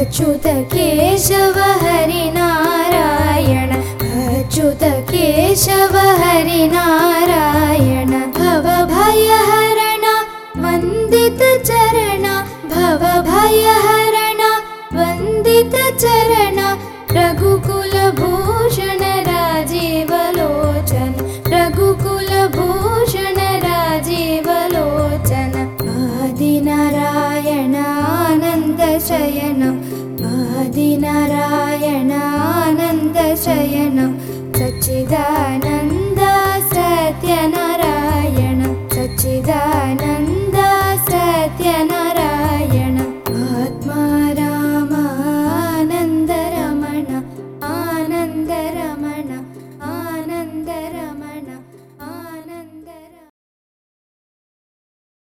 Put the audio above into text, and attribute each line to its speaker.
Speaker 1: अच्युत केशव हरिनारायण अच्युत केशव हरिनारायण भवभयहरण वन्दित चरण। भवभयहरण वन्दित चरण शयनं सच्चिदा